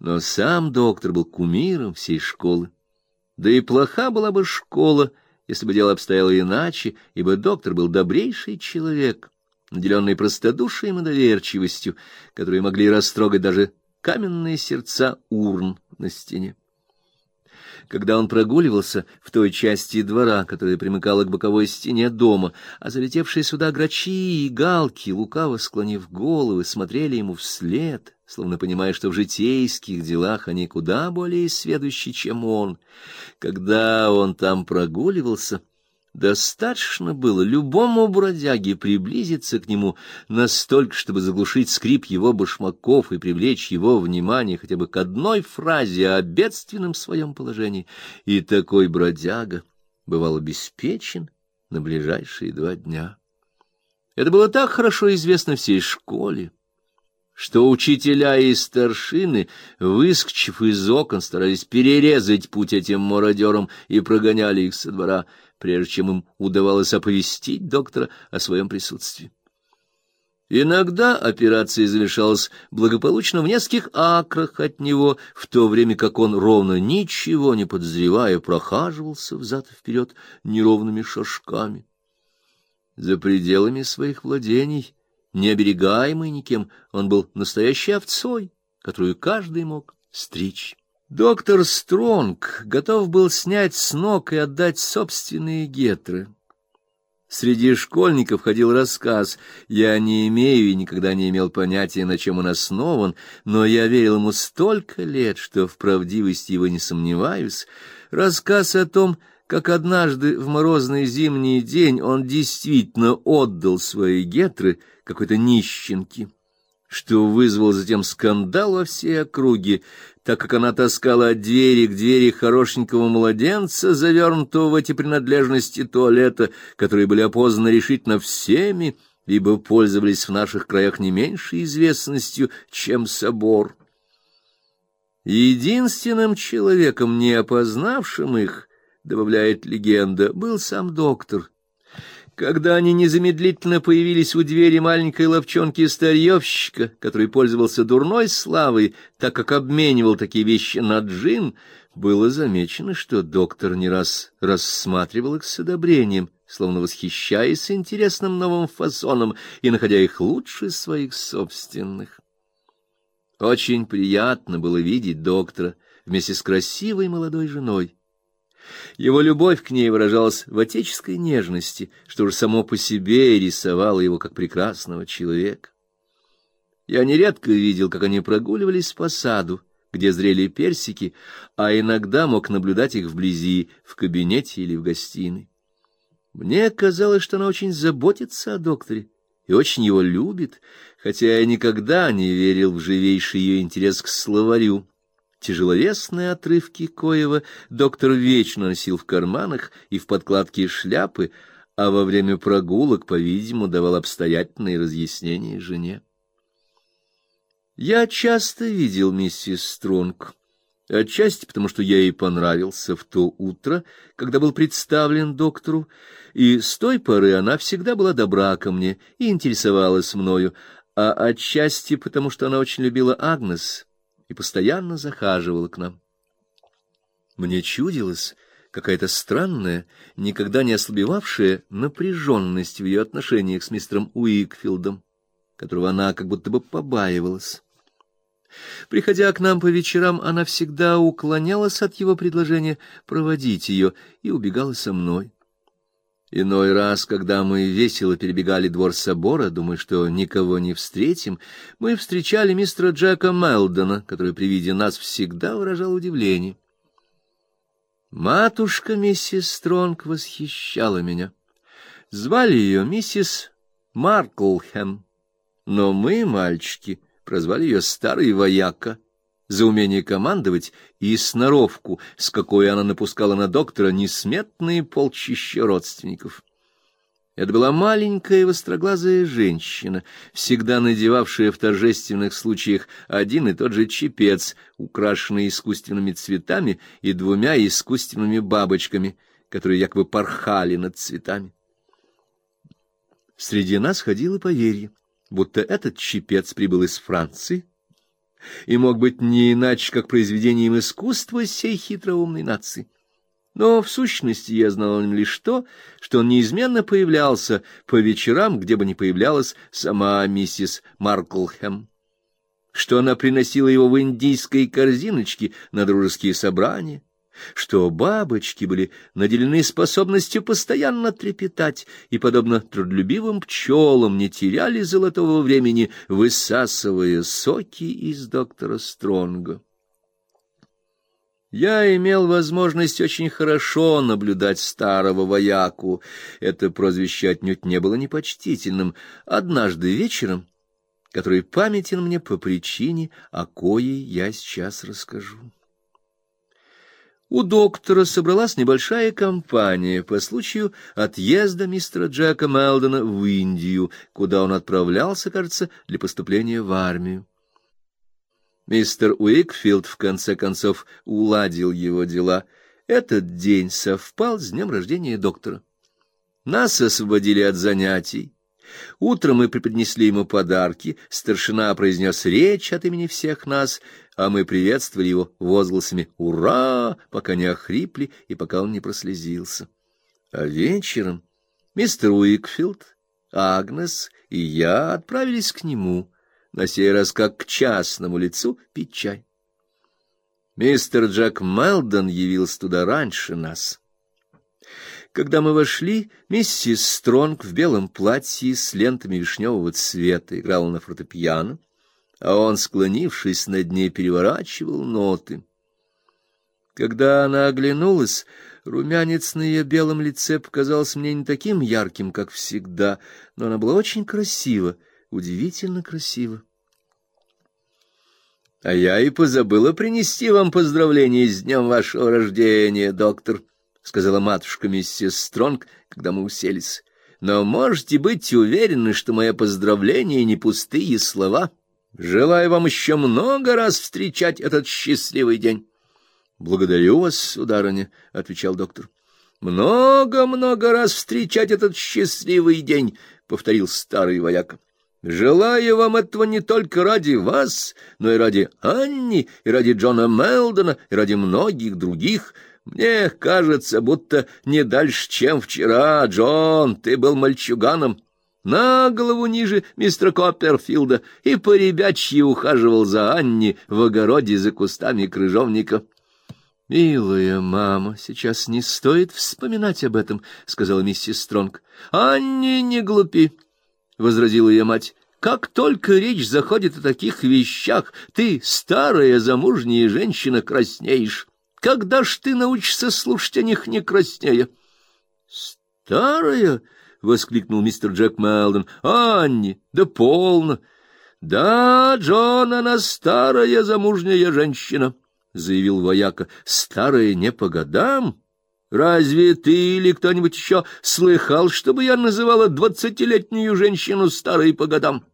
но сам доктор был кумиром всей школы. Да и плоха была бы школа, если бы дело обстояло иначе, ибо доктор был добрейший человек, наделенный простодушием и доверчивостью, которые могли растрогать даже каменные сердца урн на стене. Когда он прогуливался в той части двора, которая примыкала к боковой стене дома, а залетевшие сюда грачи и галки, лукаво склонив головы, смотрели ему вслед, словно понимая, что в житейских делах они куда более сведущи, чем он. Когда он там прогуливался, достаточно было любому бродяге приблизиться к нему настолько, чтобы заглушить скрип его башмаков и привлечь его внимание хотя бы к одной фразе о бедственном своем положении. И такой бродяга бывал обеспечен на ближайшие два дня. Это было так хорошо известно всей школе что учителя и старшины, выскочив из окон, старались перерезать путь этим мародерам и прогоняли их со двора, прежде чем им удавалось оповестить доктора о своем присутствии. Иногда операция завершалась благополучно в нескольких акрах от него, в то время как он, ровно ничего не подозревая, прохаживался взад и вперед неровными шажками. За пределами своих владений необерегаемый никем, он был настоящей овцой, которую каждый мог стричь. Доктор Стронг готов был снять с ног и отдать собственные гетры. Среди школьников ходил рассказ. Я не имею и никогда не имел понятия, на чем он основан, но я верил ему столько лет, что в правдивости его не сомневаюсь. Рассказ о том, как однажды в морозный зимний день он действительно отдал свои гетры какой-то нищенке, что вызвало затем скандал во всей округе, так как она таскала от двери к двери хорошенького младенца, завернутого в эти принадлежности туалета, которые были опознаны решительно всеми, ибо пользовались в наших краях не меньшей известностью, чем собор. Единственным человеком, не опознавшим их, добавляет легенда, был сам доктор. Когда они незамедлительно появились у двери маленькой ловчонки старьевщика, который пользовался дурной славой, так как обменивал такие вещи на джин, было замечено, что доктор не раз рассматривал их с одобрением, словно восхищаясь интересным новым фасоном и находя их лучше своих собственных. Очень приятно было видеть доктора вместе с красивой молодой женой. Его любовь к ней выражалась в отеческой нежности, что уже само по себе рисовало его как прекрасного человека. Я нередко видел, как они прогуливались по саду, где зрели персики, а иногда мог наблюдать их вблизи, в кабинете или в гостиной. Мне казалось, что она очень заботится о докторе и очень его любит, хотя я никогда не верил в живейший ее интерес к словарю Тяжеловесные отрывки Коева доктор вечно носил в карманах и в подкладке шляпы, а во время прогулок, по-видимому, давал обстоятельные разъяснения жене. Я часто видел миссис Стронг, отчасти потому, что я ей понравился в то утро, когда был представлен доктору, и с той поры она всегда была добра ко мне и интересовалась мною, а отчасти потому, что она очень любила Агнес и постоянно захаживала к нам. Мне чудилось какая-то странная, никогда не ослабевавшая напряженность в ее отношениях с мистером Уикфилдом, которого она как будто бы побаивалась. Приходя к нам по вечерам, она всегда уклонялась от его предложения проводить ее и убегала со мной. Иной раз, когда мы весело перебегали двор собора, думая, что никого не встретим, мы встречали мистера Джека Мелдона, который при виде нас всегда выражал удивление. Матушка миссис Стронг восхищала меня. Звали ее миссис Марклхэм, но мы, мальчики, прозвали ее старый вояка за умение командовать и сноровку, с какой она напускала на доктора несметные полчища родственников. Это была маленькая востроглазая женщина, всегда надевавшая в торжественных случаях один и тот же чепец, украшенный искусственными цветами и двумя искусственными бабочками, которые якобы порхали над цветами. Среди нас ходило поверье, будто этот чепец прибыл из Франции, и мог быть не иначе, как произведением искусства сей хитроумной нации. Но в сущности я знал лишь то, что он неизменно появлялся по вечерам, где бы ни появлялась сама миссис Марклхэм, что она приносила его в индийской корзиночке на дружеские собрания, что бабочки были наделены способностью постоянно трепетать и, подобно трудолюбивым пчелам, не теряли золотого времени, высасывая соки из доктора Стронга. Я имел возможность очень хорошо наблюдать старого вояку. Это прозвище отнюдь не было непочтительным. Однажды вечером, который памятен мне по причине, о коей я сейчас расскажу. У доктора собралась небольшая компания по случаю отъезда мистера Джека Мелдона в Индию, куда он отправлялся, кажется, для поступления в армию. Мистер Уикфилд в конце концов уладил его дела. Этот день совпал с днем рождения доктора. Нас освободили от занятий. Утром мы преподнесли ему подарки, старшина произнес речь от имени всех нас, а мы приветствовали его возгласами «Ура!», пока не охрипли и пока он не прослезился. А вечером мистер Уикфилд, Агнес и я отправились к нему, на сей раз как к частному лицу, пить чай. Мистер Джек Мелдон явился туда раньше нас. Когда мы вошли, миссис Стронг в белом платье с лентами вишневого цвета играла на фортепиано, а он, склонившись над ней, переворачивал ноты. Когда она оглянулась, румянец на ее белом лице показался мне не таким ярким, как всегда, но она была очень красива, удивительно красива. А я и позабыла принести вам поздравления с днем вашего рождения, доктор, сказала матушка миссис Стронг, когда мы уселись. Но можете быть уверены, что мои поздравления не пустые слова. Желаю вам еще много раз встречать этот счастливый день. Благодарю вас, сударыня, отвечал доктор. Много-много раз встречать этот счастливый день, повторил старый вояк. Желаю вам этого не только ради вас, но и ради Анни, и ради Джона Мелдона, и ради многих других. Мне кажется, будто не дальше, чем вчера, Джон, ты был мальчуганом, на голову ниже мистера Копперфилда и по ребячьи ухаживал за Анни в огороде за кустами крыжовника. — Милая мама, сейчас не стоит вспоминать об этом, — сказала миссис Стронг. — Анни, не глупи, — возразила ее мать. — Как только речь заходит о таких вещах, ты, старая замужняя женщина, краснеешь. Когда ж ты научишься слушать о них не краснея? — Старая? —— воскликнул мистер Джек Мелдон. — Анни, да полно! — Да, Джон, она старая замужняя женщина, — заявил вояка. — Старая не по годам. Разве ты или кто-нибудь еще слыхал, чтобы я называла двадцатилетнюю женщину старой по годам?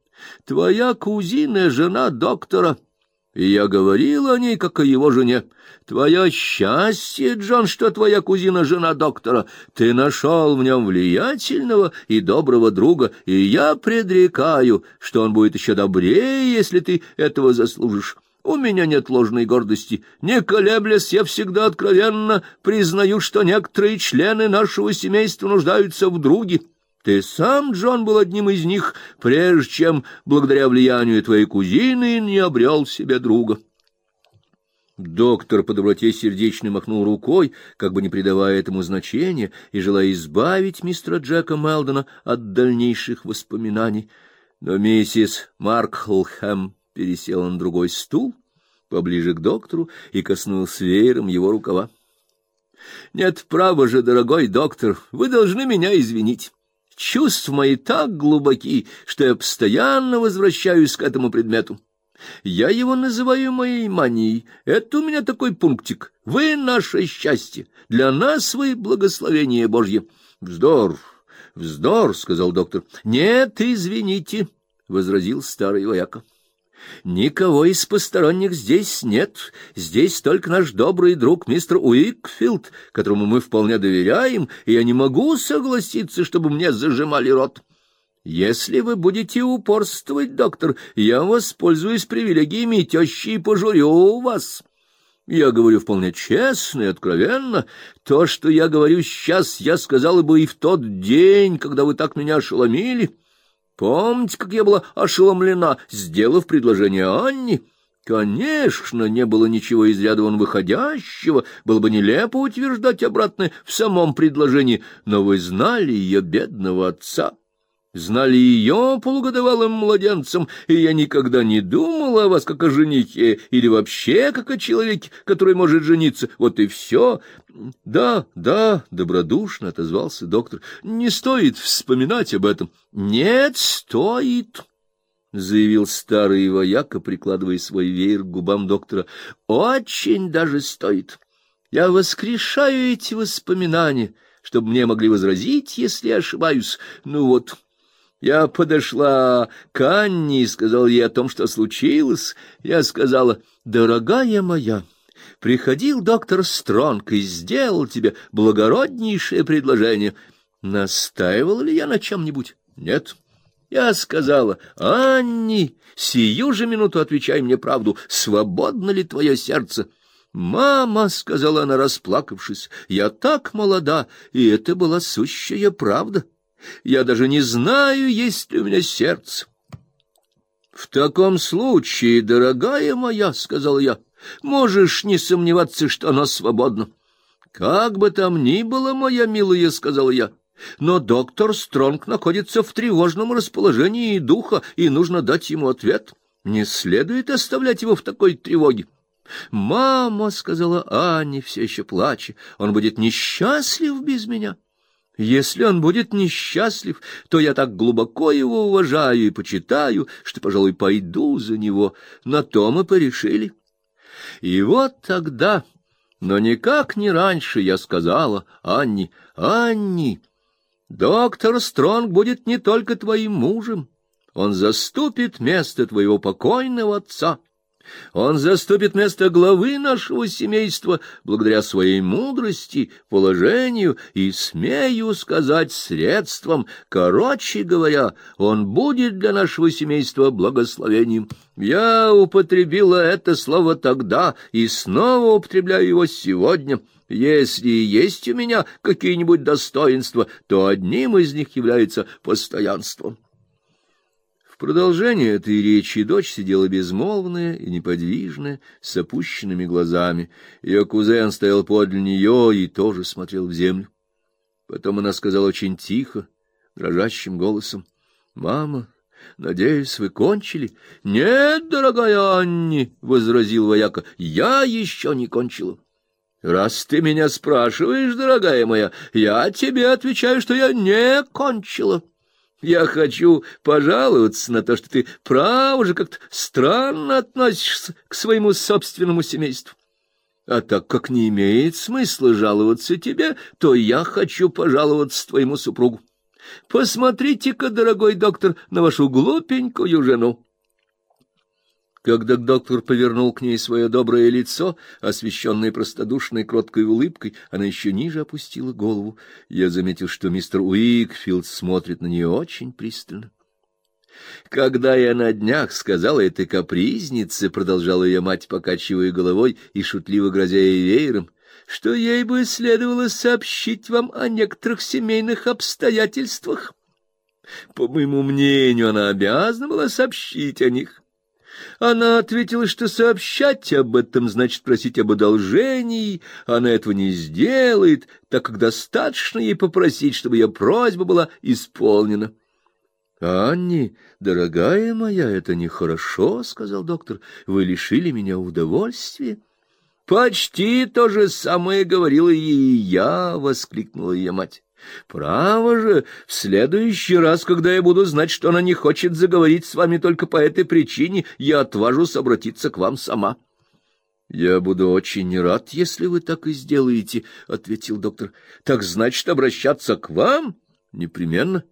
Твоя кузина — жена доктора. — и я говорил о ней, как о его жене. Твое счастье, Джон, что твоя кузина жена доктора. Ты нашел в нем влиятельного и доброго друга, и я предрекаю, что он будет еще добрее, если ты этого заслужишь. У меня нет ложной гордости. Не колеблясь, я всегда откровенно признаю, что некоторые члены нашего семейства нуждаются в друге. Ты сам, Джон, был одним из них, прежде чем, благодаря влиянию твоей кузины, не обрел себе друга. Доктор по доброте сердечной махнул рукой, как бы не придавая этому значения, и желая избавить мистера Джека Мелдона от дальнейших воспоминаний. Но миссис Марклхэм пересела на другой стул, поближе к доктору, и коснулся веером его рукава. — Нет, право же, дорогой доктор, вы должны меня извинить. Чувства мои так глубоки, что я постоянно возвращаюсь к этому предмету. Я его называю моей манией. Это у меня такой пунктик. Вы наше счастье, для нас вы благословение Божье. Вздор, вздор, сказал доктор. Нет, извините, возразил старый вояка. Никого из посторонних здесь нет. Здесь только наш добрый друг мистер Уикфилд, которому мы вполне доверяем, и я не могу согласиться, чтобы мне зажимали рот. Если вы будете упорствовать, доктор, я воспользуюсь привилегиями тещи и пожурю вас. Я говорю вполне честно и откровенно. То, что я говорю сейчас, я сказала бы и в тот день, когда вы так меня ошеломили. Помните, как я была ошеломлена, сделав предложение Анне? Конечно, не было ничего из ряда вон выходящего, было бы нелепо утверждать обратное в самом предложении, но вы знали ее бедного отца знали ее полугодовалым младенцем, и я никогда не думала о вас как о женихе или вообще как о человеке, который может жениться. Вот и все. Да, да, добродушно отозвался доктор. Не стоит вспоминать об этом. Нет, стоит. — заявил старый вояка, прикладывая свой веер к губам доктора. — Очень даже стоит. Я воскрешаю эти воспоминания, чтобы мне могли возразить, если ошибаюсь. Ну вот, я подошла к Анне и сказала ей о том, что случилось. Я сказала, «Дорогая моя, приходил доктор Стронг и сделал тебе благороднейшее предложение. Настаивала ли я на чем-нибудь? Нет». Я сказала, «Анни, сию же минуту отвечай мне правду, свободно ли твое сердце?» «Мама», — сказала она, расплакавшись, — «я так молода, и это была сущая правда». Я даже не знаю, есть ли у меня сердце. — В таком случае, дорогая моя, — сказал я, — можешь не сомневаться, что оно свободно. — Как бы там ни было, моя милая, — сказал я, — но доктор Стронг находится в тревожном расположении духа, и нужно дать ему ответ. Не следует оставлять его в такой тревоге. «Мама», — сказала Аня, все еще плача, — «он будет несчастлив без меня». Если он будет несчастлив, то я так глубоко его уважаю и почитаю, что, пожалуй, пойду за него. На то мы порешили. И вот тогда, но никак не раньше, я сказала Анни, Анни, доктор Стронг будет не только твоим мужем, он заступит место твоего покойного отца. Он заступит место главы нашего семейства благодаря своей мудрости, положению и, смею сказать, средствам. Короче говоря, он будет для нашего семейства благословением. Я употребила это слово тогда и снова употребляю его сегодня. Если есть у меня какие-нибудь достоинства, то одним из них является постоянством продолжение этой речи дочь сидела безмолвная и неподвижная, с опущенными глазами. Ее кузен стоял подле нее и тоже смотрел в землю. Потом она сказала очень тихо, дрожащим голосом: "Мама, надеюсь, вы кончили?" "Нет, дорогая Анни", возразил вояка. "Я еще не кончила". Раз ты меня спрашиваешь, дорогая моя, я тебе отвечаю, что я не кончила. Я хочу пожаловаться на то, что ты, право же, как-то странно относишься к своему собственному семейству. А так как не имеет смысла жаловаться тебе, то я хочу пожаловаться твоему супругу. Посмотрите-ка, дорогой доктор, на вашу глупенькую жену. Когда доктор повернул к ней свое доброе лицо, освещенное простодушной кроткой улыбкой, она еще ниже опустила голову. Я заметил, что мистер Уикфилд смотрит на нее очень пристально. Когда я на днях сказала этой капризнице, продолжала ее мать, покачивая головой и шутливо грозя ей веером, что ей бы следовало сообщить вам о некоторых семейных обстоятельствах. По моему мнению, она обязана была сообщить о них. Она ответила, что сообщать об этом значит просить об одолжении, она этого не сделает, так как достаточно ей попросить, чтобы ее просьба была исполнена. Анни, дорогая моя, это нехорошо, сказал доктор. Вы лишили меня удовольствия. Почти то же самое говорила ей я, воскликнула ее мать. Право же, в следующий раз, когда я буду знать, что она не хочет заговорить с вами только по этой причине, я отважусь обратиться к вам сама. Я буду очень рад, если вы так и сделаете, ответил доктор. Так значит, обращаться к вам непременно.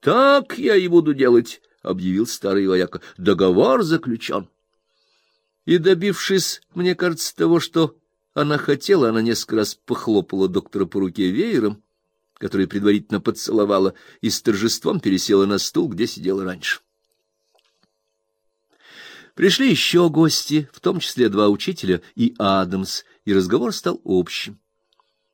Так я и буду делать, объявил старый вояка. Договор заключен. И добившись, мне кажется, того, что она хотела, она несколько раз похлопала доктора по руке веером который предварительно поцеловала, и с торжеством пересела на стул, где сидела раньше. Пришли еще гости, в том числе два учителя и Адамс, и разговор стал общим.